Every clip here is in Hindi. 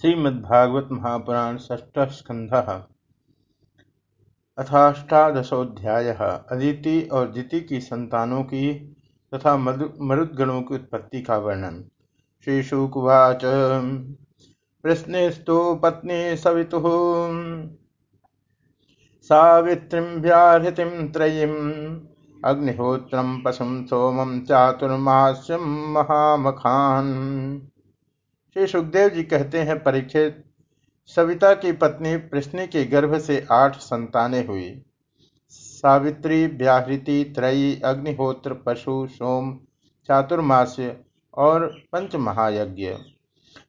श्रीमद्भागवत महापुराण षष्ठ स्कंध अथाष्टादशोध्याय अदिति और दिति की संतानों की तथा मरुदगणों की उत्पत्ति का वर्णन। श्री शुकुवाच प्रश्नेस्तु पत्नी सवितु। सावित्रीं व्याहृतिं त्रयीम् अग्निहोत्रं पशुं सोमं चातुर्मास्यं महामखान्। श्री सुखदेव जी कहते हैं परीक्षित सविता की पत्नी प्रश्नि के गर्भ से आठ संतानें हुई। सावित्री व्याहृति त्रयी, अग्निहोत्र, पशु, सोम, चातुर्मास्य और पंच महायज्ञ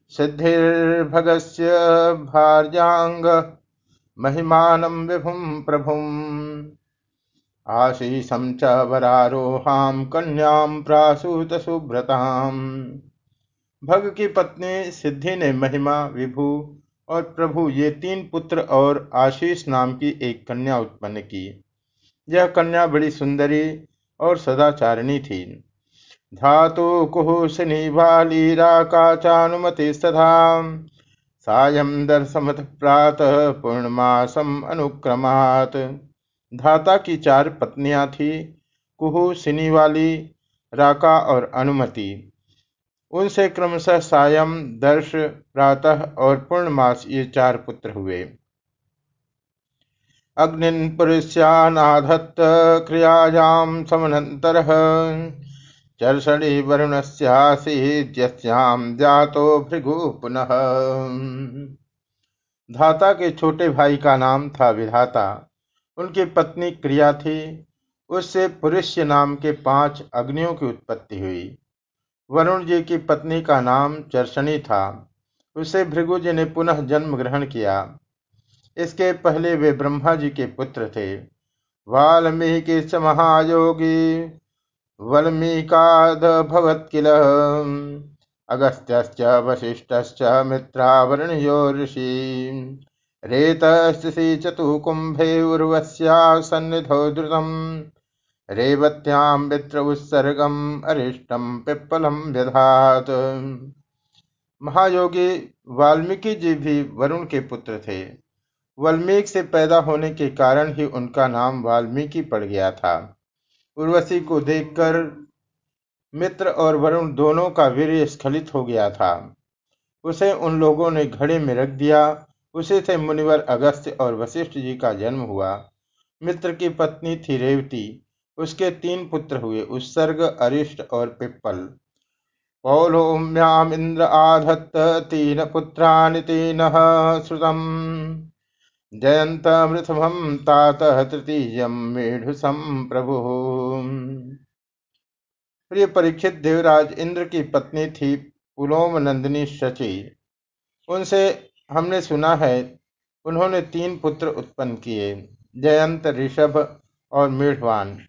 सिद्धिर्भगस्य भार्यांग महिमान विभुम प्रभुम आशीषम च वरारोहाम कन्याम प्रासूत सुभ्रताम भग की पत्नी सिद्धि ने महिमा, विभु और प्रभु ये तीन पुत्र और आशीष नाम की एक कन्या उत्पन्न की। यह कन्या बड़ी सुंदरी और सदाचारिणी थी। धातु कुहुशनी वाली राकाचानुमति सदा सायं दर्शमत प्रातः पूर्णमासम अनुक्रमात। धाता की चार पत्नियाँ थी कुहु सिनी वाली, राका और अनुमति। उनसे क्रमशः सायम दर्श, प्रातः और पूर्णमास ये चार पुत्र हुए। अग्निन पुरुष्यानाधत्त क्रियायां चर्षणी वरुणस्यासीद्यस्याम जातो भृगु पुनः। धाता के छोटे भाई का नाम था विधाता। उनकी पत्नी क्रिया थी। उससे पुरुष्य नाम के पाँच अग्नियों की उत्पत्ति हुई। वरुण जी की पत्नी का नाम चर्षणी था। उसे भृगु जी ने पुनः जन्म ग्रहण किया। इसके पहले वे ब्रह्मा जी के पुत्र थे। वाल्मीकि महायोगी, वल्मीकाद भवत किल अगस्त्य वशिष्ठ मित्रावरणयो ऋषि। रेतस्सी चतुकुंभे उर्वस्या सन्निधो रेवत्यां मित्र उत्सर्गम अरिष्टम पिप्पलम व्यधात। महायोगी वाल्मीकि जी भी वरुण के पुत्र थे। वाल्मीकि से पैदा होने के कारण ही उनका नाम वाल्मीकि पड़ गया था। उर्वशी को देखकर मित्र और वरुण दोनों का वीर स्खलित हो गया था। उसे उन लोगों ने घड़े में रख दिया। उसे से मुनिवर अगस्त्य और वशिष्ठ जी का जन्म हुआ। मित्र की पत्नी थी रेवती। उसके तीन पुत्र हुए, उत्सर्ग, अरिष्ट और पिप्पल। पौलोम्याम इंद्र आधत्त तीन पुत्रानि तीन श्रुतम। जयंत मृथम तात तृतीय मेढुसम प्रभु। प्रिय परीक्षित देवराज, इंद्र की पत्नी थी पुलोम नंदिनी शची। उनसे हमने सुना है, उन्होंने तीन पुत्र उत्पन्न किए, जयंत, ऋषभ और मेढवान।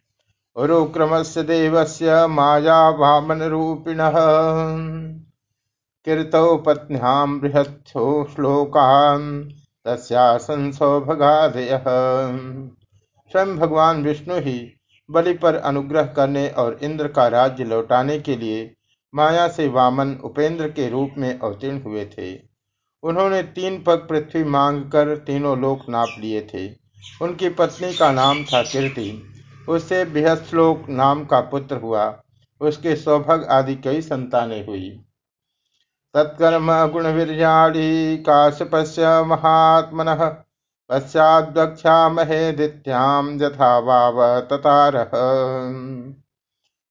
उरुक्रमस्य देवस्य वामनरूपिणः कीर्तौ पत्न्यां बृहत्सो श्लोकान् तस्यासन सौभगादयः स्वयं भगवान विष्णु ही बलि पर अनुग्रह करने और इंद्र का राज्य लौटाने के लिए माया से वामन उपेंद्र के रूप में अवतीर्ण हुए थे। उन्होंने तीन पग पृथ्वी मांग कर तीनों लोक नाप लिए थे। उनकी पत्नी का नाम था कीर्ति। उससे बृहस्लोक नाम का पुत्र हुआ। उसके सौभग आदि कई संतानें हुई। तत्कर्म गुण वीरियाणी काश्यपस्य महात्मन पश्चाद्वक्षामहे दित्याम यथा वाव ततार।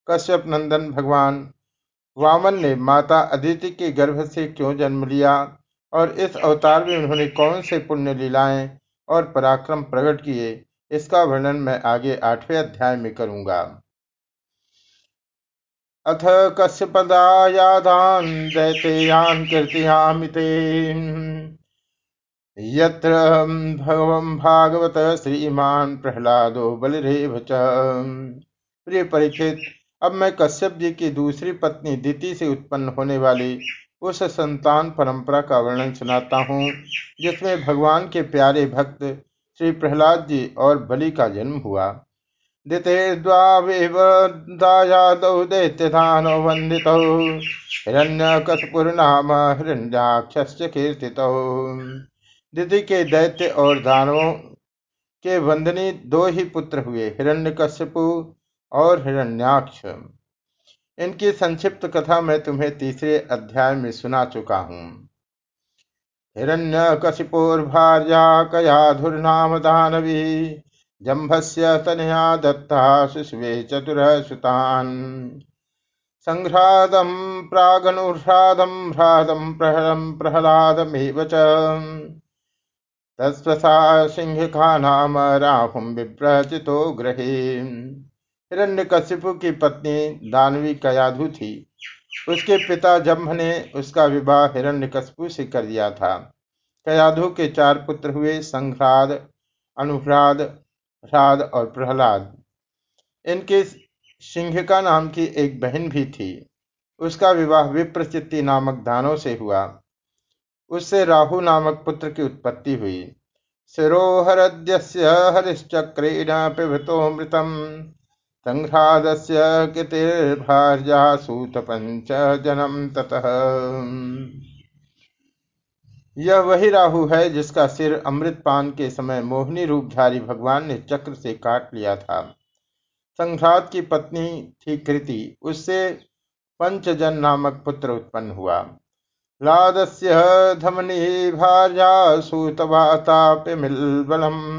कश्यप नंदन भगवान वामन ने माता अदिति के गर्भ से क्यों जन्म लिया और इस अवतार में उन्होंने कौन से पुण्य लीलाएँ और पराक्रम प्रकट किए? इसका वर्णन मैं आगे आठवें अध्याय में करूँगा। अथ कश्यपदायादान दैतेयान कीर्तियामिते। यत्र भगवं भागवत श्रीमान प्रहलादो बलिरेव प्रिय परीक्षित, अब मैं कश्यप जी की दूसरी पत्नी दिति से उत्पन्न होने वाली उस संतान परंपरा का वर्णन सुनाता हूँ, जिसमें भगवान के प्यारे भक्त श्री प्रहलाद जी और बलि का जन्म हुआ। दिते के दैत्य और दानवों के वंदनी दो ही पुत्र हुए, हिरण्यकश्यपु और हिरण्याक्ष। इनकी संक्षिप्त कथा मैं तुम्हें तीसरे अध्याय में सुना चुका हूँ। हिरण्यकशिपोर्भार्या कयाधुर्नाम दानवी जम्भस्य तनया दत्ता शिशुवे चतुर सुतान् संघ्रादं प्रागनुह्रादं ह्रादं प्रहरं प्रह्लादमेव च। सिंहिका नाम राहुम विप्रचितो ग्रहे हिरण्यकशिपु की पत्नी दानवी कयाधु थी उसके पिता जम्भ ने उसका विवाह हिरण्यकशिपु से कर दिया था। कयाधु के चार पुत्र हुए संघ्राद अनुह्राद ह्राद और प्रहलाद। इनके सिंहिका नाम की एक बहन भी थी। उसका विवाह विप्रचित्ति नामक दानों से हुआ। उससे राहु नामक पुत्र की उत्पत्ति हुई। शिरोहरद्यस्य हरिश्चक्रेण पिबतोमृतम् संघ्रादस्य कृतिर्भार्या सूतपंच जनम ततः। यह वही राहु है जिसका सिर अमृतपान के समय मोहिनी रूपधारी भगवान ने चक्र से काट लिया था। संघ्रात की पत्नी थी कृति, उससे पंचजन नामक पुत्र उत्पन्न हुआ। लादस्य धमनी भार्या सूतवातापिमिल्बलम्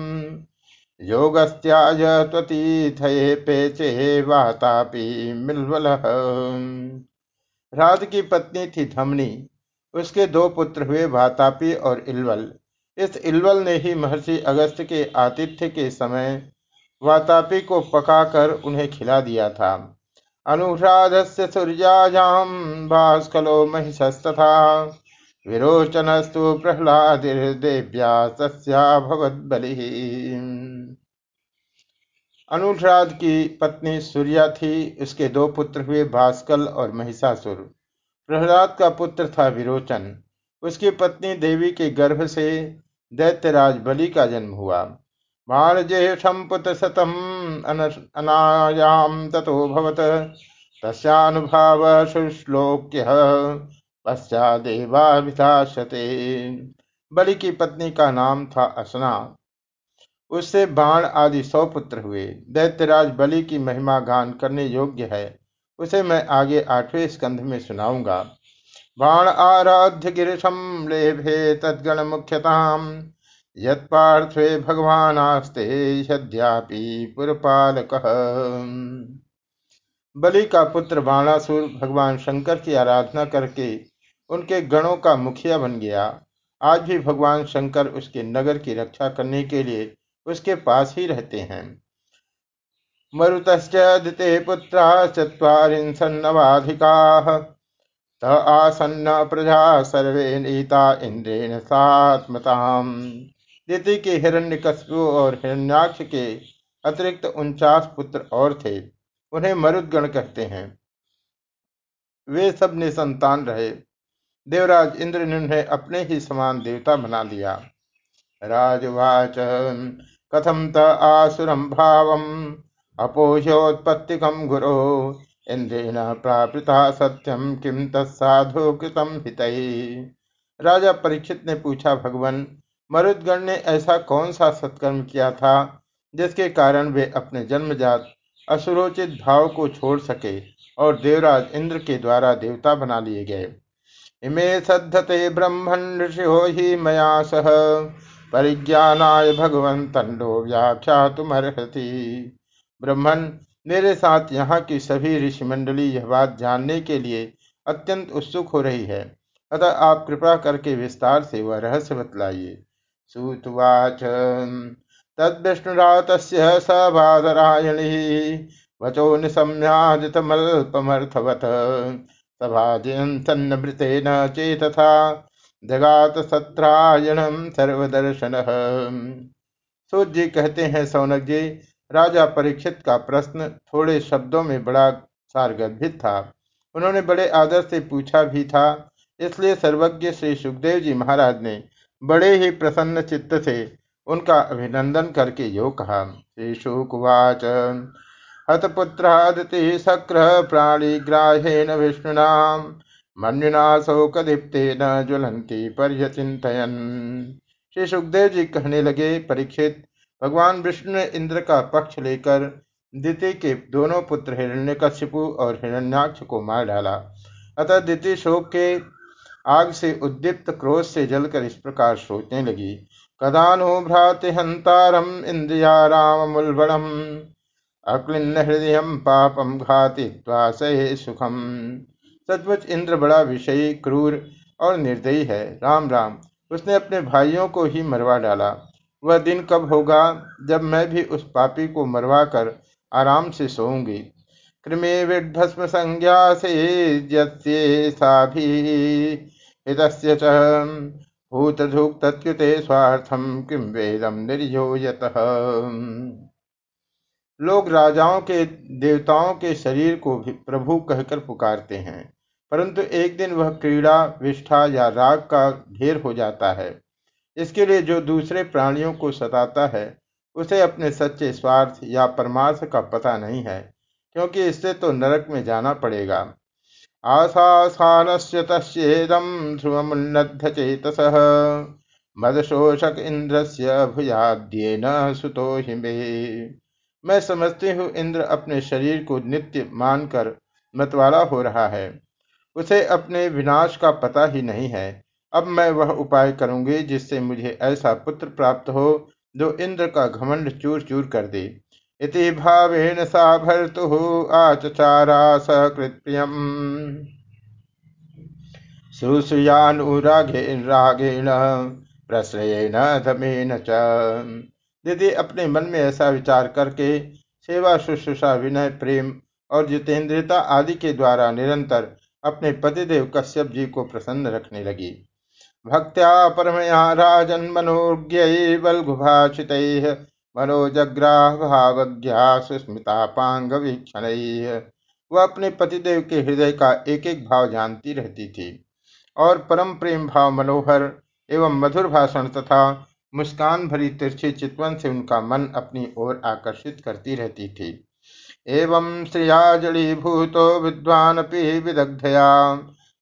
योगस्त्याज त्वतीथये पेचे वातापी मिलवल। राध की पत्नी थी धमनी। उसके दो पुत्र हुए वातापी और इलवल। इस इलवल ने ही महर्षि अगस्त के आतिथ्य के समय वातापी को पकाकर उन्हें खिला दिया था। अनुराध से सूर्यायाम भास्कलो महिषस्तथा। विरोचनस्तु प्रह्लादिर्देव्या तस्या अनुराध की पत्नी सूर्या थी, उसके दो पुत्र हुए भास्कल और महिषासुर। प्रहलाद का पुत्र था विरोचन। उसकी पत्नी देवी के गर्भ से दैत्यराज बलि का जन्म हुआ। बाणजेषम पुत्र सतम अनायाम तथो भवत। तस्यानुभाव शुश्लोक्य। पश्चादेवाभिधाशते बलि की पत्नी का नाम था असना। उससे बाण आदि सौ पुत्र हुए। दैत्यराज बलि की महिमा गान करने योग्य है। उसे मैं आगे आठवें स्कंध में सुनाऊँगा। बाण आराध्य गिरिशम लेभे तद्गण मुख्यताम। यत्पार्थे भगवान आस्ते यद्यापि बलि का पुत्र बाणासुर भगवान शंकर की आराधना करके उनके गणों का मुखिया बन गया। आज भी भगवान शंकर उसके नगर की रक्षा करने के लिए उसके पास ही रहते हैं। मरुतश्चे पुत्रा चुरीसन्नवाधिका त आसन्न प्रजा सर्वे नीता इंद्रेण सात्मताम। दिति के हिरण्य और हिरण्याक्ष के अतिरिक्त उनचास पुत्र और थे। उन्हें मरुदगण कहते हैं। वे सब निसंतान रहे। देवराज इंद्र ने उन्हें अपने ही समान देवता बना लिया। राजवाच कथम त आसुरम भाव अपोह्योत्पत्तिकम गुरो इंद्रेण प्रापृता सत्यम किम तत्साधु कृतम हित। राजा परीक्षित ने पूछा, भगवान, मरुदगण ने ऐसा कौन सा सत्कर्म किया था, जिसके कारण वे अपने जन्मजात असुरोचित भाव को छोड़ सके और देवराज इंद्र के द्वारा देवता बना लिए गए? इमे सद्धते ब्रह्मण ऋषियो ही मया सह। परिज्ञानाय भगवं तंडो व्याख्या तुमर्हति ब्रह्मण मेरे साथ यहाँ की सभी ऋषि मंडली यह बात जानने के लिए अत्यंत उत्सुक हो रही है। अतः आप कृपा करके विस्तार से वह रहस्य बतलाइए। सुतवाच। तद्विष्णुरात सबादरायणी वचो निशम्यादितमल्पमर्थवत् सभाजयन्तन्नमृतेन चेतथा जगात सत्रायणम सर्वदर्शन। सूत जी कहते हैं सौनक जी राजा परीक्षित का प्रश्न थोड़े शब्दों में बड़ा सारगर्भित था। उन्होंने बड़े आदर से पूछा भी था, इसलिए सर्वज्ञ श्री सुखदेव जी महाराज ने बड़े ही प्रसन्न चित्त से उनका अभिनंदन करके यो कहा। श्री शुकुवाच हतपुत्रादिति शक्र प्राणिग्राहेण विष्णुना मन्युना शोकदीप्तेन ज्वलंती पर्यचिंतयन श्री सुखदेव जी कहने लगे, परीक्षित, भगवान विष्णु ने इंद्र का पक्ष लेकर दिति के दोनों पुत्र हिरण्यकशिपु और हिरण्याक्ष को मार डाला। अतः दिति शोक के आग से उद्दीप्त क्रोध से जलकर इस प्रकार सोचने लगी। कदानु भ्राति हंतारम इंद्रिया राम मुलबड़म अक्लिन्न हृदय पापम घाति सहे सुखम। सचमुच इंद्र बड़ा विषयी, क्रूर और निर्दयी है। राम राम। उसने अपने भाइयों को ही मरवा डाला। वह दिन कब होगा जब मैं भी उस पापी को मरवा कर आराम से सोऊँगी। कृमे विभस्म संज्ञा से धूक तत्युते स्वार्थम किम वेदम निर्योयत लोग राजाओं के, देवताओं के शरीर को भी प्रभु कहकर पुकारते हैं, परंतु एक दिन वह क्रीड़ा, विष्ठा या राग का ढेर हो जाता है। इसके लिए जो दूसरे प्राणियों को सताता है, उसे अपने सच्चे स्वार्थ या परमार्थ का पता नहीं है, क्योंकि इससे तो नरक में जाना पड़ेगा। आशासानस्य तस्ेदम ध्रुवमुन्नद्ध चेतस मदशोषक इंद्र से भुजाद्येन सुतो हिमे। मैं समझती हूँ इंद्र अपने शरीर को नित्य मानकर मतवाला हो रहा है। उसे अपने विनाश का पता ही नहीं है। अब मैं वह उपाय करूँगी जिससे मुझे ऐसा पुत्र प्राप्त हो जो इंद्र का घमंड चूर चूर कर दे। इति भावेन सा भर्तु आचचारा सकृत्प्रियम सुसुयानुरागेण रागेण, प्रश्रयेण धमेन च। दीदी, अपने मन में ऐसा विचार करके सेवा, शुश्रूषा, विनय, प्रेम और जितेंद्रियता आदि के द्वारा निरंतर अपने पतिदेव कश्यप जी को प्रसन्न रखने लगी। भक्त्या परमया राजन मनोज्ञ बलघुभाषित मनोजग्राह भावज्ञा सुस्मितापांग वीक्षण वह अपने पतिदेव के हृदय का एक एक भाव जानती रहती थी और परम प्रेम भाव, मनोहर एवं मधुर भाषण तथा मुस्कान भरी तिरछी चितवन से उनका मन अपनी ओर आकर्षित करती रहती थी। एवं श्रियाजली भूतो विद्वान विदग्धया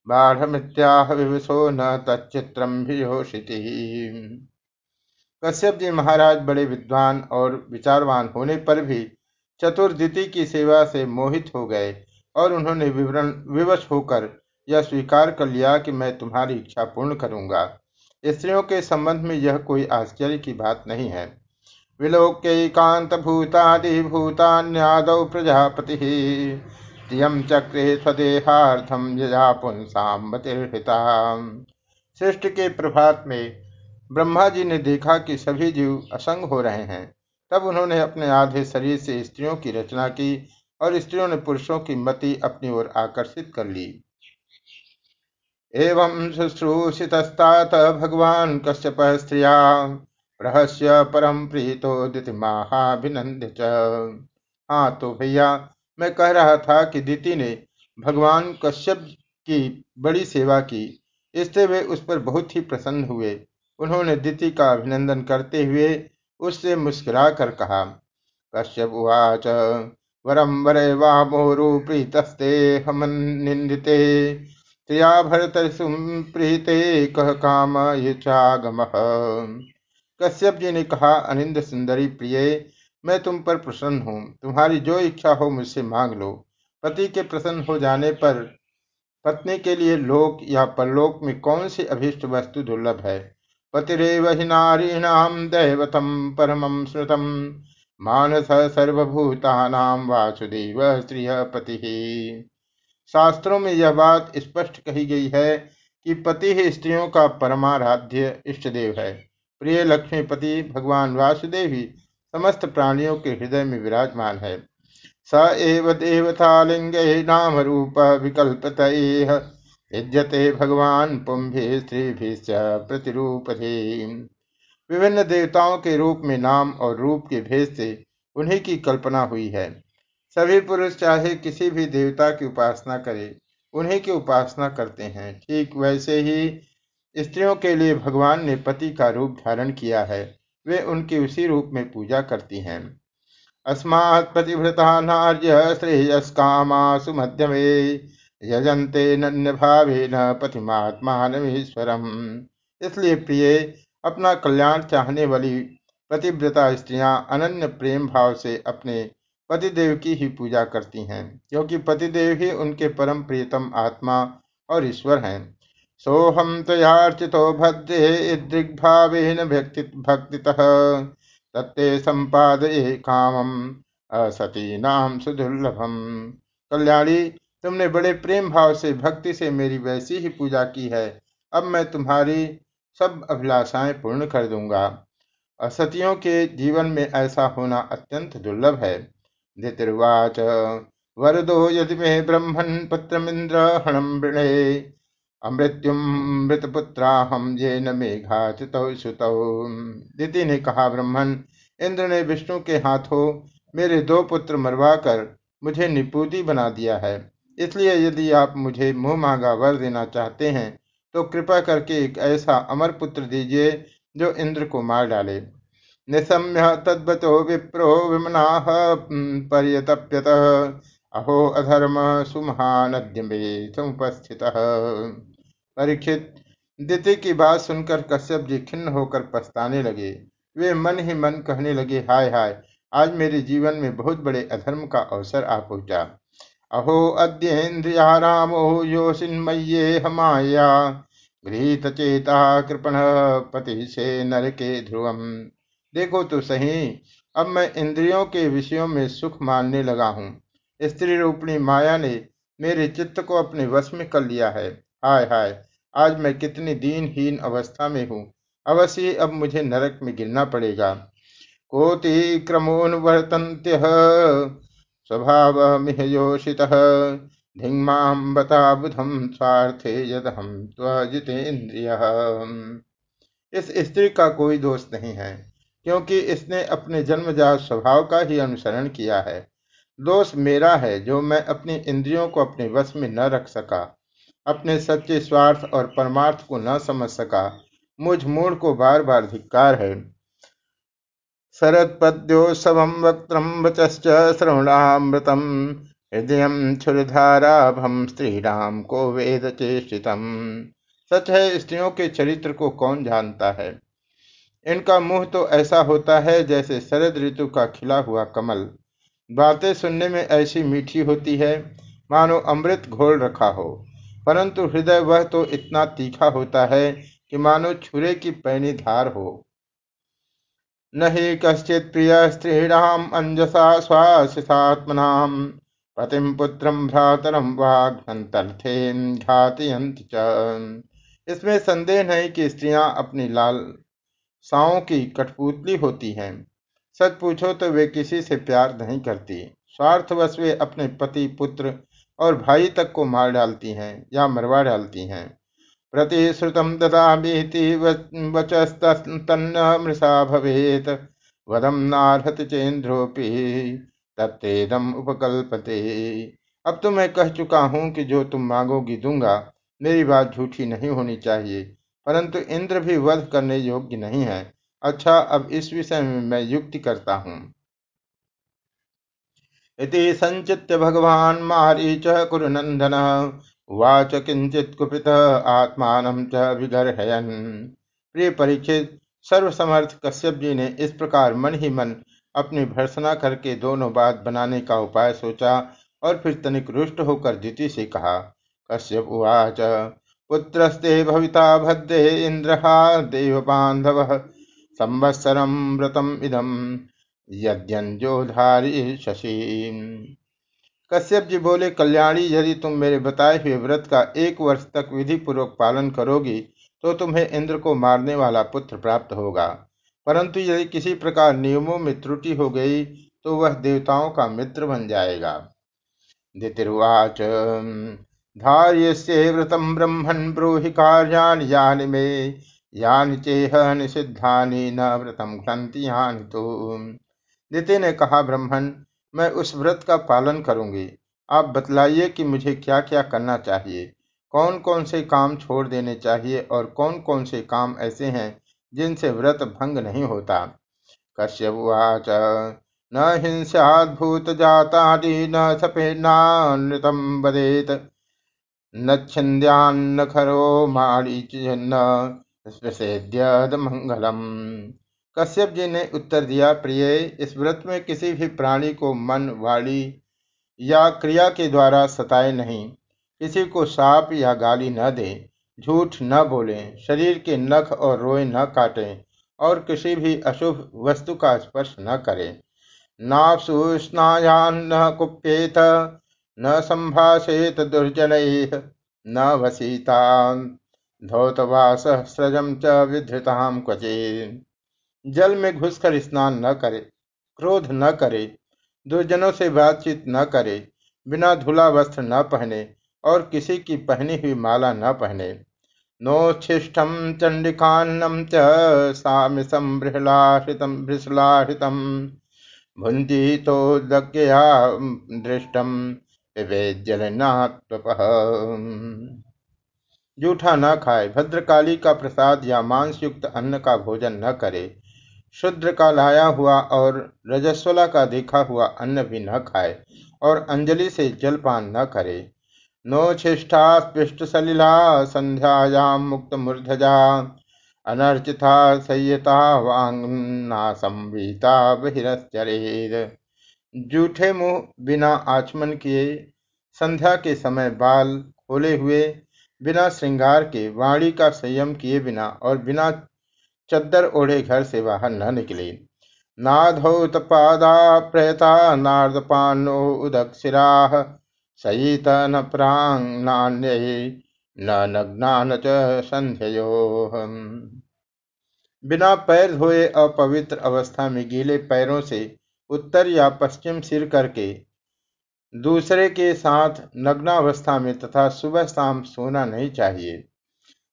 बाढ़ विवशो न तच्चित्रम कश्यप जी महाराज बड़े विद्वान और विचारवान होने पर भी चतुर्दिति की सेवा से मोहित हो गए और उन्होंने विवरण, विवश होकर यह स्वीकार कर लिया कि मैं तुम्हारी इच्छा पूर्ण करूँगा। स्त्रियों के संबंध में यह कोई आश्चर्य की बात नहीं है। विलोक्यकांत भूतादि भूतान्याद प्रजापति। तियम चक्रे स्वदेहार्थम यजा पुंसाम सृष्टि के प्रभात में ब्रह्मा जी ने देखा कि सभी जीव असंग हो रहे हैं। तब उन्होंने अपने आधे शरीर से स्त्रियों की रचना की और स्त्रियों ने पुरुषों की मति अपनी ओर आकर्षित कर ली। एवं शुश्रूषितात भगवान कश्यप स्त्रिया रहस्य परम प्रीतो दिति महाभिनंद हाँ तो भैया, मैं कह रहा था कि दिति ने भगवान कश्यप की बड़ी सेवा की, इससे वे उस पर बहुत ही प्रसन्न हुए। उन्होंने दिति का अभिनंदन करते हुए उससे मुस्कुरा कर कहा, कश्यप उवाच वरम वरे वामोरु प्रीतस्ते, हम निंदिते त्रिया भरत प्रीते कह काम युचागम कश्यप जी ने कहा, अनिंद सुंदरी प्रिय, मैं तुम पर प्रसन्न हूँ। तुम्हारी जो इच्छा हो मुझसे मांग लो। पति के प्रसन्न हो जाने पर, पत्नी के लिए लोक या परलोक में कौन सी अभिष्ट वस्तु दुर्लभ है? पतिरेव हि नारीणाम दैवतम परमं श्रुतम मानस सर्वभूतानाम वासुदेव स्त्रिय पति। शास्त्रों में यह बात स्पष्ट कही गई है कि पति ही स्त्रियों का परमाराध्य इष्ट देव है। प्रिय लक्ष्मीपति, भगवान वासुदेव ही समस्त प्राणियों के हृदय में विराजमान है। स एव देवता लिंग नाम रूप विकल्पत युजते भगवान पुंभि स्त्री भी प्रतिरूप विभिन्न देवताओं के रूप में नाम और रूप के भेद से उन्हीं की कल्पना हुई है। सभी पुरुष चाहे किसी भी देवता की उपासना करे, उन्हीं की उपासना करते हैं। ठीक वैसे ही स्त्रियों के लिए भगवान ने पति का रूप धारण किया है, वे उनकी उसी रूप में पूजा करती हैं। अस्मात् पतिव्रता नार्य श्रेयस्कामासु मध्यमे यजंते नन्य भावे न पतिमात्मानमीश्वरम। इसलिए प्रिय, अपना कल्याण चाहने वाली पतिव्रता स्त्रियाँ अनन्य प्रेम भाव से अपने पतिदेव की ही पूजा करती हैं, क्योंकि पतिदेव ही उनके परम प्रियतम आत्मा और ईश्वर हैं। सोहम तयाचितो भद्रे दृग्भावेन भक्ति भक्तितः, तत्ते संपादये कामम असती नाम सुदुर्लभम। कल्याणी, तुमने बड़े प्रेम भाव से, भक्ति से मेरी वैसी ही पूजा की है। अब मैं तुम्हारी सब अभिलाषाएँ पूर्ण कर दूँगा। असतियों के जीवन में ऐसा होना अत्यंत दुर्लभ है। धितिर्वाच। वरदो यदि मे ब्रह्मन् हणम वृणे अमृत्युम मृतपुत्राहम ये न मेघाचित सुत दिति ने कहा ब्रह्मण इंद्र ने विष्णु के हाथों मेरे दो पुत्र मरवा कर मुझे निपूति बना दिया है। इसलिए यदि आप मुझे मुँह मांगा वर देना चाहते हैं तो कृपा करके एक ऐसा अमर पुत्र दीजिए जो इंद्र को मार डाले। निशम्य तद्वतो विप्रो विमना पर्यतप्यत। अहो, अधर्म सुमहानद्य में समुपस्थित। परीक्षित, दिति की बात सुनकर कश्यप जी खिन्न होकर पछताने लगे। वे मन ही मन कहने लगे, हाय हाय, आज मेरे जीवन में बहुत बड़े अधर्म का अवसर आ पहुँचा। अहो, अद्येन्द्रिया रामो योषिन्मये हमाया गृहित चेता कृपण पति से नर के ध्रुवम। देखो तो सही, अब मैं इंद्रियों के विषयों में सुख मानने लगा हूँ। स्त्री रूपणी माया ने मेरे चित्त को अपने वश में कर लिया है। हाय हाय, आज मैं कितनी दीनहीन अवस्था में हूँ। अवश्य अब मुझे नरक में गिरना पड़ेगा। कोटि क्रमोन्वर्तन्त्य स्वभाव मिहयोषित धिंगमाम बता बुधम स्वार्थे यदहम त्वजितेन्द्रिय। इस स्त्री का कोई दोष नहीं है। क्योंकि इसने अपने जन्मजात स्वभाव का ही अनुसरण किया है। दोष मेरा है जो मैं अपनी इंद्रियों को अपने वश में न रख सका, अपने सच्चे स्वार्थ और परमार्थ को न समझ सका। मुझ मूड को बार बार धिक्कार है। शरत्पद्योत्सव वक्त्रम वचश्च श्रवणामृतम। हृदय क्षुरधाराभम स्त्रीराम को वेद चेष्टितम। सच है, स्त्रियों के चरित्र को कौन जानता है? इनका मुँह तो ऐसा होता है जैसे शरद ऋतु का खिला हुआ कमल। बातें सुनने में ऐसी मीठी होती है, मानो अमृत घोल रखा हो। परंतु हृदय वह तो इतना तीखा होता है कि मानो छुरे की पैनी धार हो। न ही कश्चित प्रिय स्त्रीणाम अंजसा स्वासितात्मना पतिम पुत्रम भ्रातरम वाघ्यंतर्थेन घातयंत इसमें संदेह नहीं कि स्त्रियाँ अपनी लाल साओं की कठपुतली होती हैं। सच पूछो तो वे किसी से प्यार नहीं करती। स्वार्थवश वे अपने पति, पुत्र और भाई तक को मार डालती हैं या मरवा डालती हैं। प्रतिश्रुतम ददामीति वचस्तन्न मृषा भवेत। वदम नारहत चेन्द्रोपी तत्दम उपकल्पते। अब तो मैं कह चुका हूँ कि जो तुम मांगोगी दूँगा। मेरी बात झूठी नहीं होनी चाहिए। परंतु इंद्र भी वध करने योग्य नहीं है। अच्छा अब इस विषय में मैं युक्ति करता हूँ। इति संचित्य भगवान मारीच कुरुनंदन उवाच किंचित कुपित आत्मान च विगर्हयन। प्रिय परीक्षित सर्वसमर्थ कश्यप जी ने इस प्रकार मन ही मन अपनी भर्सना करके दोनों बात बनाने का उपाय सोचा और फिर तनिक रुष्ट होकर दिति से कहा, कश्यप उवाच पुत्रस्ते भविता भद्रे इंद्रहा बांधव संवत्सरम व्रतम इदम। यद्यंजोधारी शशि कश्यप जी बोले, कल्याणी, यदि तुम मेरे बताए हुए व्रत का एक वर्ष तक विधि पूर्वक पालन करोगी तो तुम्हें इंद्र को मारने वाला पुत्र प्राप्त होगा। परंतु यदि किसी प्रकार नियमों में त्रुटि हो गई तो वह देवताओं का मित्र बन जाएगा। दितिर्वाच धार्यस्य व्रतम ब्रह्मण ब्रूहि कार्यानि यानि मे, यानि चेह निषिद्धानि न व्रतम घ्रंति यानि तो। दिति ने कहा ब्रह्मण मैं उस व्रत का पालन करूँगी। आप बतलाइए कि मुझे क्या क्या करना चाहिए। कौन कौन से काम छोड़ देने चाहिए और कौन कौन से काम ऐसे हैं जिनसे व्रत भंग नहीं होता? कश्यपुवाच न हिंस्याद्भूत जातादि न सपेन्नानृतं वदेत। न खरो मारीचन्न मंगलम। कश्यप जी ने उत्तर दिया, प्रिय, इस व्रत में किसी भी प्राणी को मन, वाणी या क्रिया के द्वारा सताए नहीं। किसी को साप या गाली न दे, झूठ न बोले, शरीर के नख और रोए न काटे और किसी भी अशुभ वस्तु का स्पर्श न करे। नापसु न कुप्येत न संभाषेत दुर्जन न वसीता धौतवास सृजम च विधृताम क्वचे। जल में घुसकर स्नान न करे, क्रोध न करे, दुर्जनों से बातचीत न करे, बिना धुला वस्त्र न पहने और किसी की पहनी हुई माला न पहने। नोच्छिष्टम चंडिकान्नम च सामिसम बृहलाहृतम भृसलाहृतम भुंजी तो दृष्टम विवेज्जलनात्वप जूठा न खाए, भद्रकाली का प्रसाद या मांस युक्त अन्न का भोजन न करे, शुद्र का लाया हुआ और रजस्वला का देखा हुआ अन्न भी न खाए और अंजलि से जलपान न करे। नोच्छिष्टास्पृष्ट सलिला संध्यायाम मुक्त मूर्धजा, अनर्चिता संयता वांगना संवीता बहिरश्चरेद। जूठे मुँह बिना आचमन किए, संध्या के समय बाल खोले हुए, बिना श्रृंगार के वाणी का संयम किए बिना और बिना चद्दर ओढ़े घर से बाहर न निकले। नाधौत पादा प्रयता नार्दपानो उदक्षिरा सहित न प्रांगनान्य न नग्नान च संध्यो बिना पैर धोए अपवित्र अवस्था में गीले पैरों से उत्तर या पश्चिम सिर करके, दूसरे के साथ नग्नावस्था में तथा सुबह शाम सोना नहीं चाहिए।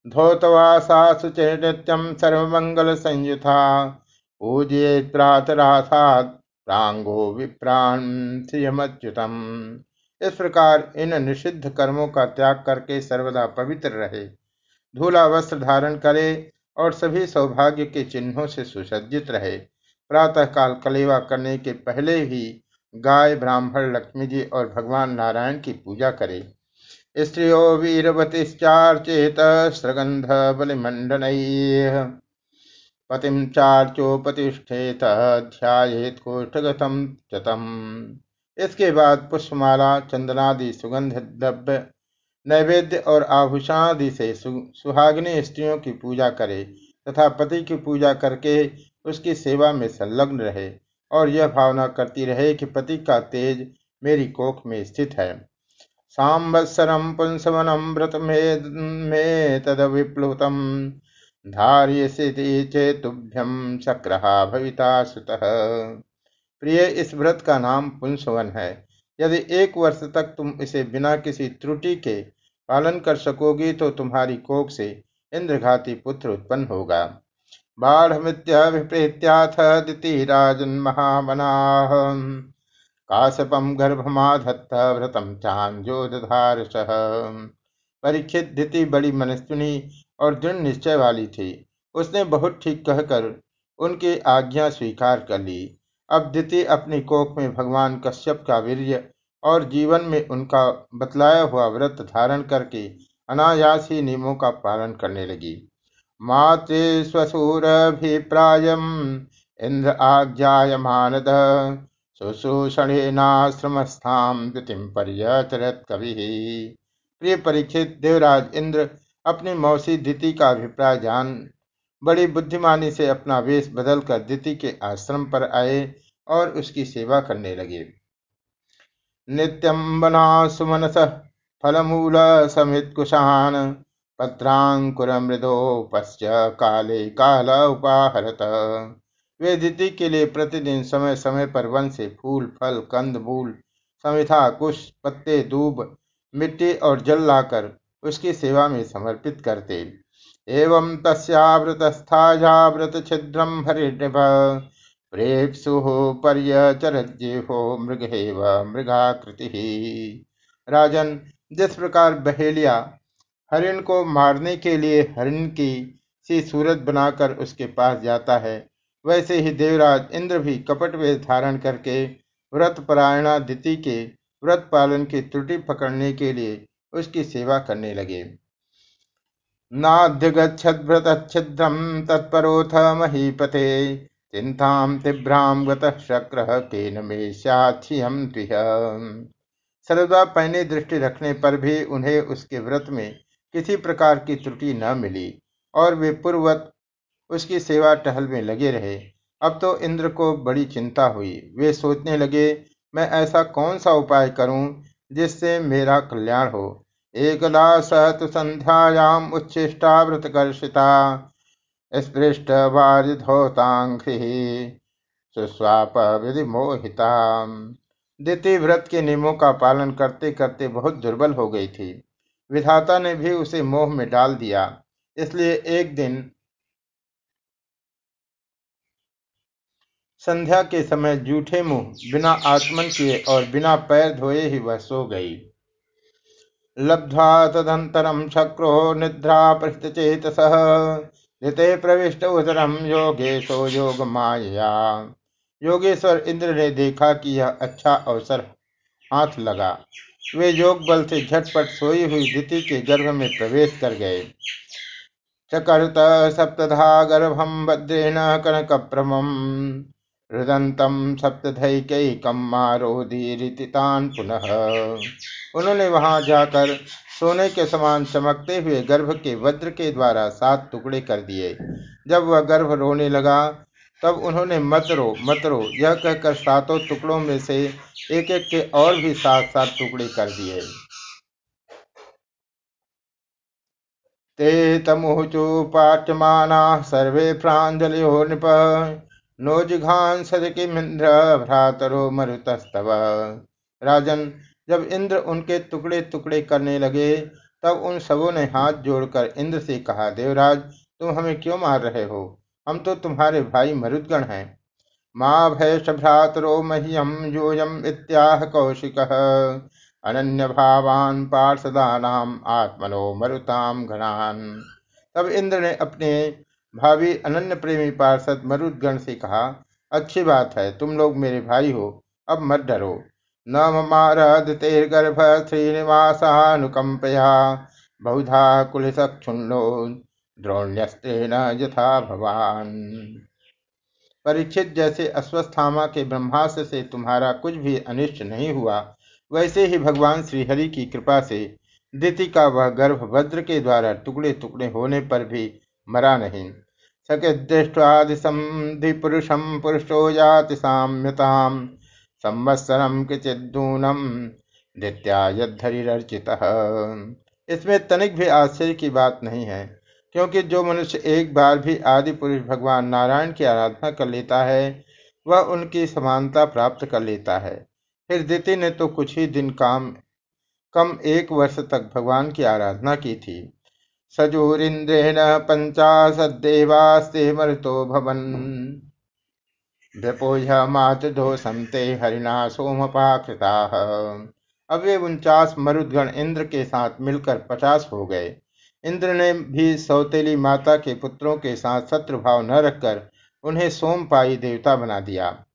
धोतवासा सुचैत्यम सर्वमंगल संयुथा पूज्य प्रातराथात प्रांगो विप्राण इस प्रकार इन निषिद्ध कर्मों का त्याग करके सर्वदा पवित्र रहे। धूला वस्त्र धारण करे और सभी सौभाग्य के चिन्हों से सुसज्जित रहे। प्रातःकाल कलेवा करने के पहले ही गाय, ब्राह्मण, लक्ष्मी जी और भगवान नारायण की पूजा करे। स्त्रियो वीरवतिश्चार्चेत स्रगंध बलिमंडन पतिम चार्चोपतिष्ठेत ध्यात कोष्ठगतम चतम। इसके बाद पुष्पमाला, चंदनादि, सुगंध द्रव्य, नैवेद्य और आभूषणादि से, सुहाग्नि स्त्रियों की पूजा करे तथा पति की पूजा करके उसकी सेवा में संलग्न रहे और यह भावना करती रहे कि पति का तेज मेरी कोख में स्थित है। सांवत्सरम पुंसवनम व्रत में तद विप्लुतम धार्य चेतुभ्यम चक्रहा भविता सुत। प्रिय, इस व्रत का नाम पुंसवन है। यदि एक वर्ष तक तुम इसे बिना किसी त्रुटि के पालन कर सकोगी तो तुम्हारी कोख से इंद्रघाती पुत्र उत्पन्न होगा। बाढ़ विप्रीत्याथ दिति राजन महामनाह काश्यपम गर्भमाधत्त व्रतम चांजो दधारसह परीक्षित दिति बड़ी मनस्विनी और दृढ़ निश्चय वाली थी। उसने बहुत ठीक कहकर उनकी आज्ञा स्वीकार कर ली। अब दिति अपनी कोख में भगवान कश्यप का वीर्य और जीवन में उनका बतलाया हुआ व्रत धारण करके अनायास ही नियमों का पालन करने लगी। मातृ स्वसूरभिप्राय इंद्र आज्ञाय मानद शुश्रूषणेनाश्रमस्थाम द्युतिम पर्यचरत कवि। प्रिय परीक्षित, देवराज इंद्र अपनी मौसी दिति का अभिप्राय जान। बड़ी बुद्धिमानी से अपना वेश बदलकर दिति के आश्रम पर आए और उसकी सेवा करने लगे। नित्यम बना सुमनस फलमूल समित कुशान। पत्रांकुर मृदोपश्च काले काल उपाहरत वे दिति के लिए प्रतिदिन समय समय पर वन से फूल, फल, कंद, मूल समिधा कुश, पत्ते, दूब, मिट्टी और जल लाकर उसकी सेवा में समर्पित करते। एवं तस्यावृतस्थायावृत छिद्रम हरिणभ प्रेप्सुः पर्यचरज्जेहो मृगेव मृगाकृति। राजन, जिस प्रकार बहेलिया हरिण को मारने के लिए हरिण की सी सूरत बनाकर उसके पास जाता है। वैसे ही देवराज इंद्र भी कपट वेश धारण करके व्रत परायणा दिति के व्रत पालन की त्रुटि पकड़ने के लिए उसकी सेवा करने लगे। नाध्यगछद्व्रतच्छिद्रम तत्परोथ महीपते चिंताम तिभ्राम गतः के केन में सर्वदा पैनी दृष्टि रखने पर भी उन्हें उसके व्रत में किसी प्रकार की त्रुटि न मिली और वे पूर्वत उसकी सेवा टहल में लगे रहे। अब तो इंद्र को बड़ी चिंता हुई। वे सोचने लगे, मैं ऐसा कौन सा उपाय करूँ जिससे मेरा कल्याण हो? एकदा सहतु संध्यायाम उच्छिष्टा व्रतकर्षिता, स्पृष्ट वारिधौतांघ्रि, सुस्वाप विधि मोहिता द्वितीय व्रत के नियमों का पालन करते करते बहुत दुर्बल हो गई थी। विधाता ने भी उसे मोह में डाल दिया। इसलिए एक दिन संध्या के समय जूठे मुँह, बिना आचमन किए और बिना पैर धोए ही वह सो गई। लब्ध्वा तदंतरम शक्रो निद्रा सह ऋते प्रविष्ट उदरम योगेशो योग माया योगेश्वर इंद्र ने देखा कि यह अच्छा अवसर हाथ लगा। वे योग बल से झटपट सोई हुई दिति के गर्भ में प्रवेश कर गए। चकर्त सप्तधा गर्भम भद्रेण कनक प्रमम सप्तधैकम मारोदीरितान पुनः। उन्होंने वहाँ जाकर सोने के समान चमकते हुए गर्भ के वज्र के द्वारा सात टुकड़े कर दिए। जब वह गर्भ रोने लगा तब उन्होंने मत रो मत रो यह कहकर सातों टुकड़ों में से एक एक के और भी सात सात टुकड़े कर दिए। ते तमुचुपाट्यमाना सर्वे प्राजलियो नृप नो जिघान सदकिमिंद्र भ्रातरो मरुतस्तव। राजन, जब इंद्र उनके टुकड़े टुकड़े करने लगे, तब उन सबों ने हाथ जोड़कर इंद्र से कहा, देवराज, तुम हमें क्यों मार रहे हो? हम तो तुम्हारे भाई मरुदगण हैं। माँ भैष भ्रातरो मह्यम योयम इत्याह कौशिक। अनन्य भावान पार्षदानाम आत्मनो मरुताम घनान तब इंद्र ने अपने भावी अनन्य प्रेमी पार्षद मरुदगण से कहा, अच्छी बात है, तुम लोग मेरे भाई हो, अब मत डरो। न ममारधतेर्गर्भ श्रीनिवासानुकंपया। बहुधा कुलिसक्षुण्णो द्रोण्यस्त्रेण यथा भवान। परीक्षित जैसे अश्वस्थामा के ब्रह्मास्त्र से तुम्हारा कुछ भी अनिष्ट नहीं हुआ, वैसे ही भगवान श्रीहरि की कृपा से दिति का वह गर्भ वज्र के द्वारा टुकड़े टुकड़े होने पर भी मरा नहीं। सके पुरुषम पुरुषो जाति साम्यताम संवत्सरम इसमें तनिक भी आश्चर्य की बात नहीं है। क्योंकि जो मनुष्य एक बार भी आदि पुरुष भगवान नारायण की आराधना कर लेता है, वह उनकी समानता प्राप्त कर लेता है। फिर दिति ने तो कुछ ही दिन काम, कम एक वर्ष तक भगवान की आराधना की थी। सजूरिंद्रेण पंचाशदेवास्ते मृतो भवन। व्यपोह मातृदो संते हरिणा सोमपाकृता। अब वे उनचास मरुदगण इंद्र के साथ मिलकर पचास हो गए। इंद्र ने भी सौतेली माता के पुत्रों के साथ शत्रु भाव न रखकर उन्हें सोमपाई देवता बना दिया।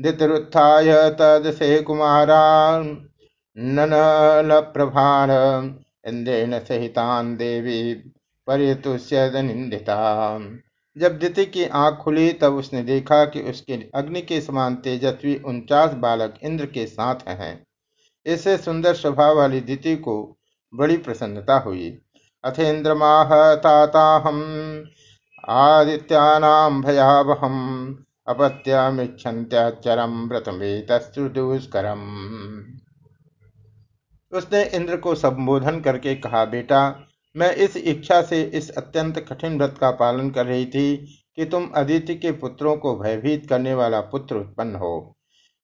दितरुत्थाय तदसे कुमारा ननल प्रभार इंद्रेण सहितान देवी परितुष्य निंदिता जब दिति की आँख खुली, तब उसने देखा कि उसके अग्नि के समान तेजस्वी उनचास बालक इंद्र के साथ हैं। इससे सुंदर स्वभाव वाली दिति को बड़ी प्रसन्नता हुई। अथेन्द्रमाह ताताहम। आदित्यानाम भयावहम। अपत्यमिच्छन्त्याचरम व्रतमेतुष्करम उसने इंद्र को संबोधन करके कहा, बेटा, मैं इस इच्छा से इस अत्यंत कठिन व्रत का पालन कर रही थी कि तुम अदिति के पुत्रों को भयभीत करने वाला पुत्र उत्पन्न हो।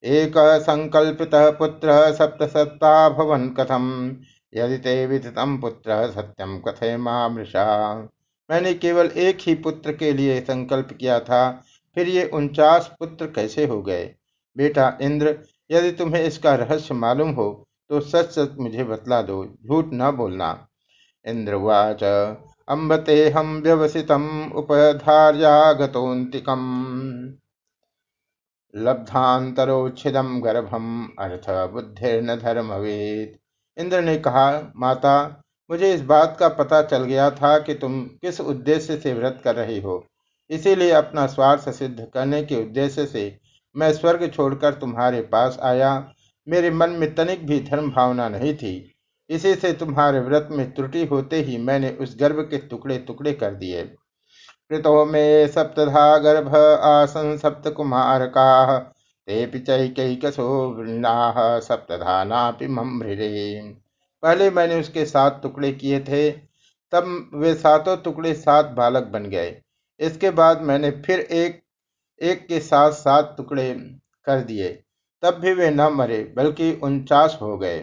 एक संकल्पित पुत्र सप्त सत्ता भवन कथम। यदि ते विदितम पुत्र सत्यम कथे मृषा। मैंने केवल एक ही पुत्र के लिए संकल्प किया था, फिर ये उनचास पुत्र कैसे हो गए? बेटा इंद्र, यदि तुम्हें इसका रहस्य मालूम हो तो सच सच मुझे बतला दो, झूठ न बोलना। इंद्रवाच हम व्यवसितम् उपधार्यागतोऽन्तिकम्। लब्धांतरोच्छिदम गर्भम, अर्थ बुद्धिर्न धर्मवेद इंद्र ने कहा, माता, मुझे इस बात का पता चल गया था कि तुम किस उद्देश्य से व्रत कर रही हो। इसीलिए अपना स्वार्थ सिद्ध करने के उद्देश्य से मैं स्वर्ग छोड़कर तुम्हारे पास आया। मेरे मन में तनिक भी धर्म भावना नहीं थी। इसी से तुम्हारे व्रत में त्रुटि होते ही मैंने उस गर्भ के टुकड़े टुकड़े कर दिए। कृतो मे सप्तधा गर्भ, आसन सप्त कुमार का ते पिचैकसो वृन्नाह सप्तधा नापि पहले मैंने उसके सात टुकड़े किए थे, तब वे सातों टुकड़े सात बालक बन गए। इसके बाद मैंने फिर एक एक के साथ सात टुकड़े कर दिए। तब भी वे न मरे, बल्कि उनचास हो गए।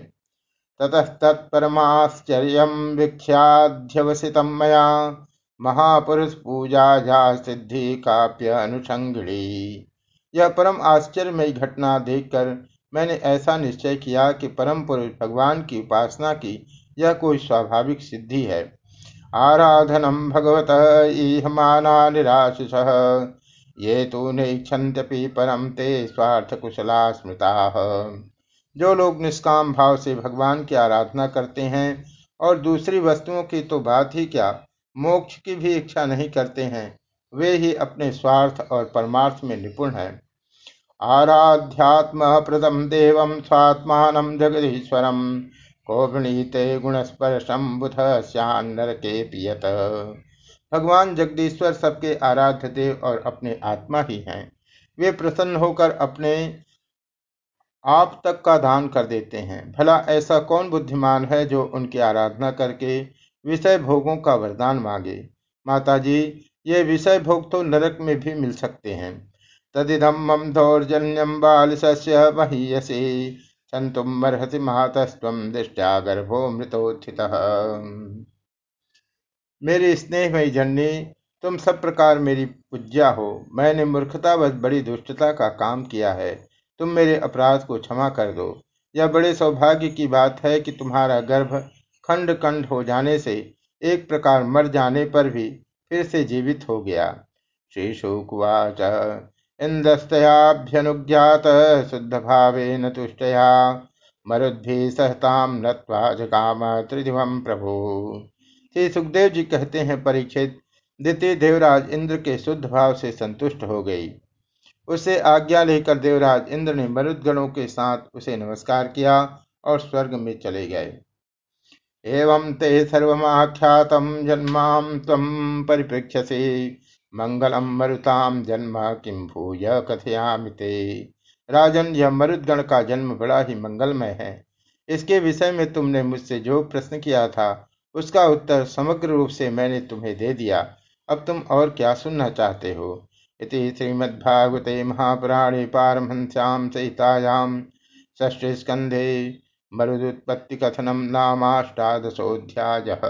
ततः तत्परमाश्चर्य विख्याध्यवसित मया। महापुरुष पूजा जा सिद्धि काप्य अनुषंगिणी। यह परम आश्चर्यमयी घटना देखकर मैंने ऐसा निश्चय किया कि परम पुरुष भगवान की उपासना की यह कोई स्वाभाविक सिद्धि है। आराधनम भगवत ईहमाना निराशिष, ये तो नैक्षन्त्यपि परम ते स्वार्थ कुशला स्मृता जो लोग निष्काम भाव से भगवान की आराधना करते हैं और दूसरी वस्तुओं की तो बात ही क्या, मोक्ष की भी इच्छा नहीं करते हैं वे ही अपने स्वार्थ और परमार्थ में निपुण हैं। आराध्यात्म प्रदम देव स्वात्मान जगदीश्वरम को वृणीते गुणस्पर्शम बुध श्यान के पियत। भगवान जगदीश्वर सबके आराध्य देव और अपने आत्मा ही हैं। वे प्रसन्न होकर अपने आप तक का दान कर देते हैं। भला ऐसा कौन बुद्धिमान है जो उनकी आराधना करके विषय भोगों का वरदान मांगे? माता जी ये विषय भोग तो नरक में भी मिल सकते हैं। तदिदम मम दौर्जन्यम बालिशस्य महीयसी संतुम मर्हति महातस्व दृष्टा गर्भो मृतोत्थित। मेरी स्नेहमयी जननी, तुम सब प्रकार मेरी पूज्या हो। मैंने मूर्खतावश बड़ी दुष्टता का काम किया है। तुम मेरे अपराध को क्षमा कर दो। यह बड़े सौभाग्य की बात है कि तुम्हारा गर्भ खंड खंड हो जाने से, एक प्रकार मर जाने पर भी फिर से जीवित हो गया। श्री शुकुवाच इंदस्तयाभ्यनुज्ञात शुद्ध भावे न तुष्टया, मरुद्भि सहताम नत्वा जगाम त्रिदिवम प्रभु। श्री सुखदेव जी कहते हैं, परीक्षित, द्वितीय देवराज इंद्र के शुद्ध भाव से संतुष्ट हो गई। उसे आज्ञा लेकर देवराज इंद्र ने मरुदगणों के साथ उसे नमस्कार किया और स्वर्ग में चले गए। एवं ते सर्वख्यात जन्माम तम परिप्रेक्ष्यसे। मंगलम मरुताम जन्म किम भूय कथयामिते राजन, यह मरुदगण का जन्म बड़ा ही मंगलमय है। इसके विषय में तुमने मुझसे जो प्रश्न किया था, उसका उत्तर समग्र रूप से मैंने तुम्हें दे दिया। अब तुम और क्या सुनना चाहते हो? इति श्रीमद्भागवते महापुराणे पारमहंस्यां सहितायां षष्ठस्कन्धे मरुदुत्पत्तिकथनं नामाष्टादशोऽध्यायः।